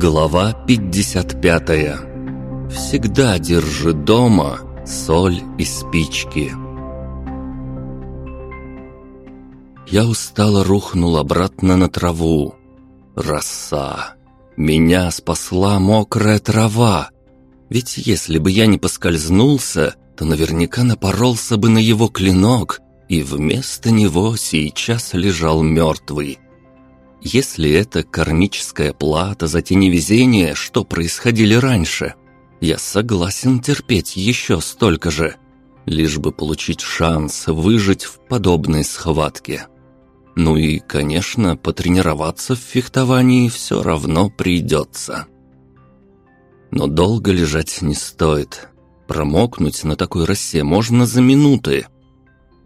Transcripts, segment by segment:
Глава 55. Всегда держи дома соль и спички. Я устало рухнул обратно на траву. Роса. Меня спасла мокрая трава. Ведь если бы я не поскользнулся, то наверняка напоролся бы на его клинок, и вместо него сейчас лежал мертвый. Если это кармическая плата за те невезения, что происходили раньше, я согласен терпеть еще столько же, лишь бы получить шанс выжить в подобной схватке. Ну и, конечно, потренироваться в фехтовании все равно придется. Но долго лежать не стоит. Промокнуть на такой росе можно за минуты.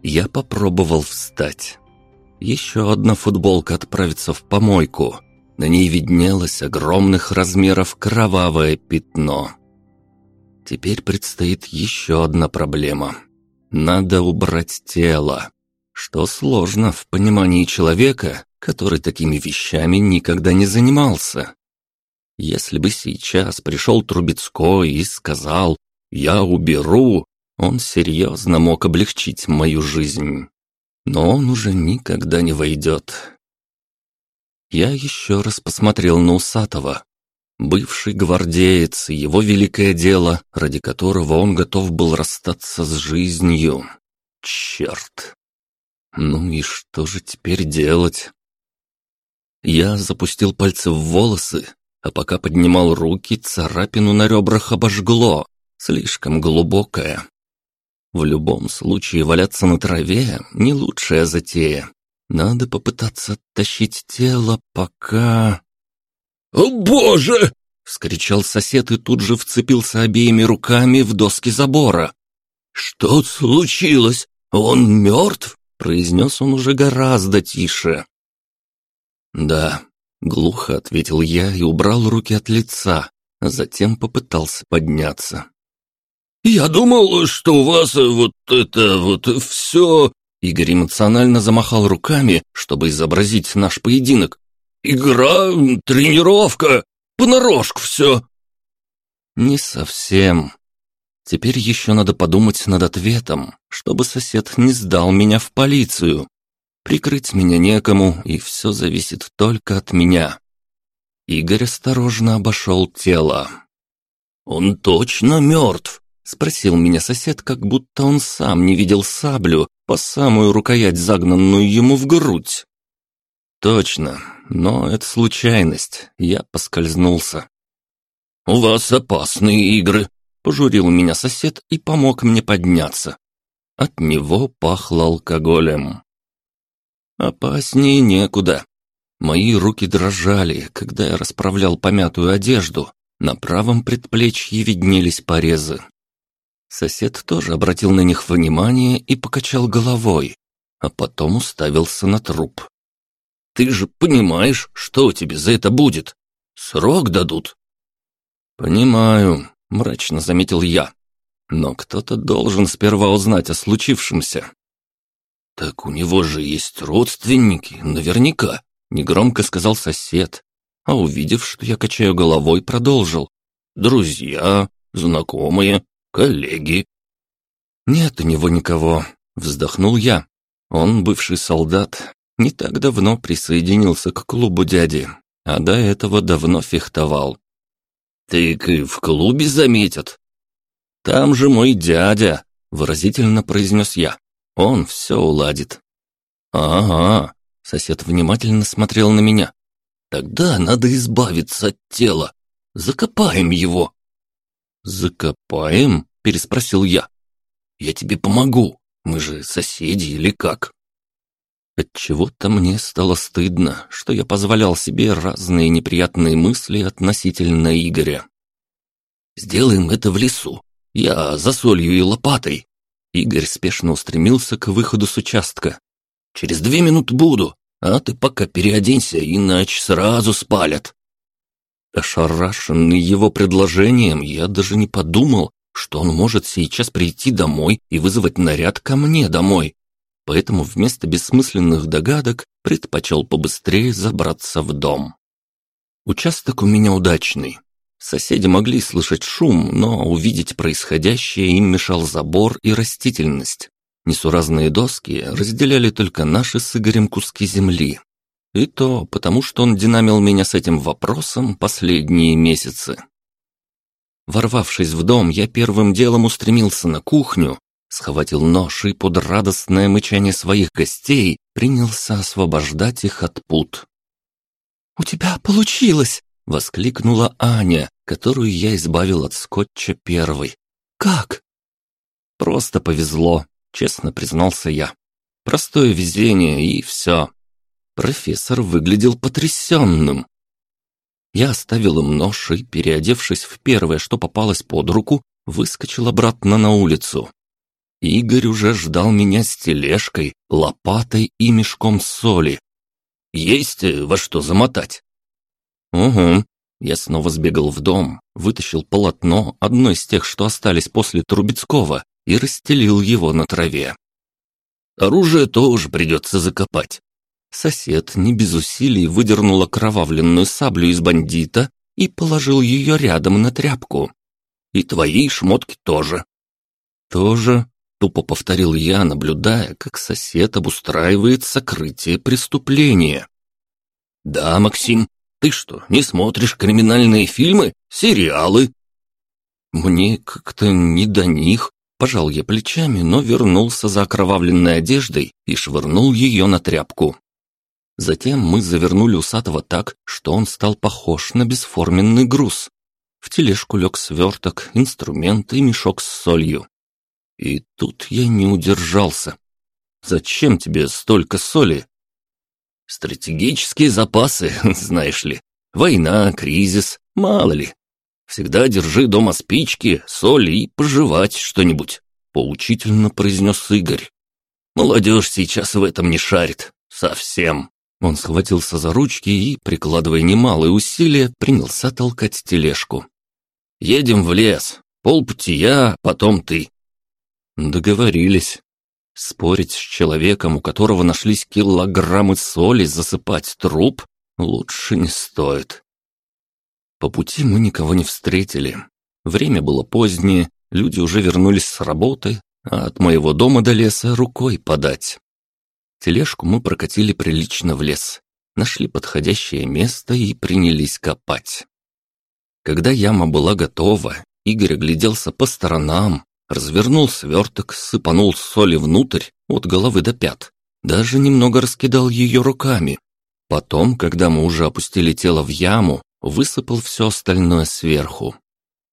Я попробовал встать. Еще одна футболка отправится в помойку. На ней виднелось огромных размеров кровавое пятно. Теперь предстоит еще одна проблема. Надо убрать тело, что сложно в понимании человека, который такими вещами никогда не занимался. Если бы сейчас пришел Трубецкой и сказал «Я уберу», он серьезно мог облегчить мою жизнь но он уже никогда не войдет. Я еще раз посмотрел на Усатого. Бывший гвардеец его великое дело, ради которого он готов был расстаться с жизнью. Черт! Ну и что же теперь делать? Я запустил пальцы в волосы, а пока поднимал руки, царапину на ребрах обожгло, слишком глубокая. В любом случае валяться на траве – не лучшая затея. Надо попытаться тащить тело, пока... «О, боже!» – вскричал сосед и тут же вцепился обеими руками в доски забора. «Что случилось? Он мертв?» – произнес он уже гораздо тише. «Да», – глухо ответил я и убрал руки от лица, затем попытался подняться. «Я думал, что у вас вот это вот все...» Игорь эмоционально замахал руками, чтобы изобразить наш поединок. «Игра, тренировка, понарошку все». «Не совсем. Теперь еще надо подумать над ответом, чтобы сосед не сдал меня в полицию. Прикрыть меня некому, и все зависит только от меня». Игорь осторожно обошел тело. «Он точно мертв?» Спросил меня сосед, как будто он сам не видел саблю, по самую рукоять загнанную ему в грудь. Точно, но это случайность, я поскользнулся. «У вас опасные игры», — пожурил меня сосед и помог мне подняться. От него пахло алкоголем. Опаснее некуда. Мои руки дрожали, когда я расправлял помятую одежду. На правом предплечье виднелись порезы. Сосед тоже обратил на них внимание и покачал головой, а потом уставился на труп. «Ты же понимаешь, что тебе за это будет? Срок дадут?» «Понимаю», — мрачно заметил я. «Но кто-то должен сперва узнать о случившемся». «Так у него же есть родственники, наверняка», — негромко сказал сосед, а увидев, что я качаю головой, продолжил. «Друзья, знакомые, коллеги». «Нет у него никого», — вздохнул я. Он бывший солдат, не так давно присоединился к клубу дяди, а до этого давно фехтовал. «Так и в клубе заметят». «Там же мой дядя», — выразительно произнес я. «Он все уладит». «Ага», — сосед внимательно смотрел на меня. «Тогда надо избавиться от тела. Закопаем его». «Закопаем?» – переспросил я. «Я тебе помогу. Мы же соседи или как?» Отчего-то мне стало стыдно, что я позволял себе разные неприятные мысли относительно Игоря. «Сделаем это в лесу. Я за солью и лопатой». Игорь спешно устремился к выходу с участка. «Через две минуты буду, а ты пока переоденься, иначе сразу спалят». Ошарашенный его предложением, я даже не подумал, что он может сейчас прийти домой и вызвать наряд ко мне домой. Поэтому вместо бессмысленных догадок предпочел побыстрее забраться в дом. Участок у меня удачный. Соседи могли слышать шум, но увидеть происходящее им мешал забор и растительность. Несуразные доски разделяли только наши с Игорем куски земли. И то потому, что он динамил меня с этим вопросом последние месяцы. Ворвавшись в дом, я первым делом устремился на кухню, схватил нож и под радостное мычание своих гостей принялся освобождать их от пут. «У тебя получилось!» — воскликнула Аня, которую я избавил от скотча первой. «Как?» «Просто повезло», — честно признался я. «Простое везение и все». Профессор выглядел потрясенным. Я оставил им нож и, переодевшись в первое, что попалось под руку, выскочил обратно на улицу. Игорь уже ждал меня с тележкой, лопатой и мешком соли. «Есть э, во что замотать?» «Угу». Я снова сбегал в дом, вытащил полотно, одно из тех, что остались после Трубецкого, и расстелил его на траве. «Оружие тоже придется закопать». Сосед не без усилий выдернул окровавленную саблю из бандита и положил ее рядом на тряпку. «И твои шмотки тоже». «Тоже?» Тупо повторил я, наблюдая, как сосед обустраивает сокрытие преступления. «Да, Максим, ты что, не смотришь криминальные фильмы, сериалы?» «Мне как-то не до них», — пожал я плечами, но вернулся за окровавленной одеждой и швырнул ее на тряпку. Затем мы завернули усатого так, что он стал похож на бесформенный груз. В тележку лег сверток, инструмент и мешок с солью. И тут я не удержался. «Зачем тебе столько соли?» «Стратегические запасы, знаешь ли. Война, кризис, мало ли. Всегда держи дома спички, соль и пожевать что-нибудь», — поучительно произнес Игорь. «Молодежь сейчас в этом не шарит. Совсем». Он схватился за ручки и, прикладывая немалые усилия, принялся толкать тележку. «Едем в лес. Полпути я, потом ты. Договорились. Спорить с человеком, у которого нашлись килограммы соли, засыпать труп, лучше не стоит. По пути мы никого не встретили. Время было позднее, люди уже вернулись с работы, а от моего дома до леса рукой подать. Тележку мы прокатили прилично в лес, нашли подходящее место и принялись копать. Когда яма была готова, Игорь огляделся по сторонам, развернул сверток, сыпанул соли внутрь, от головы до пят. Даже немного раскидал ее руками. Потом, когда мы уже опустили тело в яму, высыпал все остальное сверху.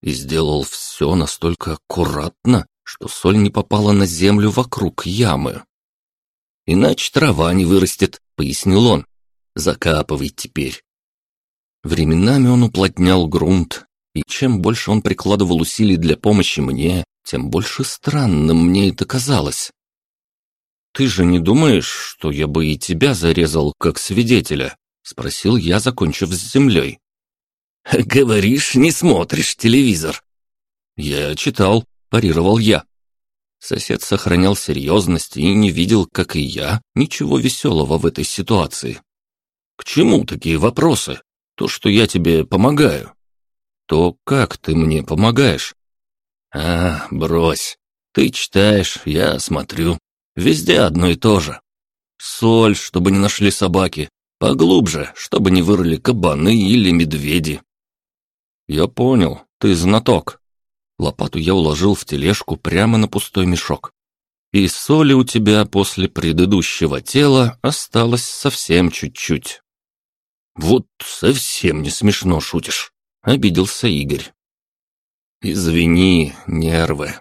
И сделал все настолько аккуратно, что соль не попала на землю вокруг ямы. «Иначе трава не вырастет», — пояснил он. «Закапывай теперь». Временами он уплотнял грунт, и чем больше он прикладывал усилий для помощи мне, тем больше странным мне это казалось. «Ты же не думаешь, что я бы и тебя зарезал как свидетеля?» — спросил я, закончив с землей. «Говоришь, не смотришь телевизор?» «Я читал», — парировал я. Сосед сохранял серьезность и не видел, как и я, ничего веселого в этой ситуации. «К чему такие вопросы? То, что я тебе помогаю». «То как ты мне помогаешь?» «А, брось. Ты читаешь, я смотрю. Везде одно и то же. Соль, чтобы не нашли собаки. Поглубже, чтобы не вырыли кабаны или медведи». «Я понял. Ты знаток». Лопату я уложил в тележку прямо на пустой мешок. «И соли у тебя после предыдущего тела осталось совсем чуть-чуть». «Вот совсем не смешно шутишь», — обиделся Игорь. Извини, нервы.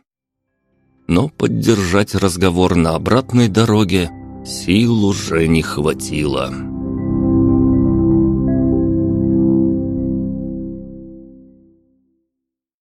Но поддержать разговор на обратной дороге сил уже не хватило.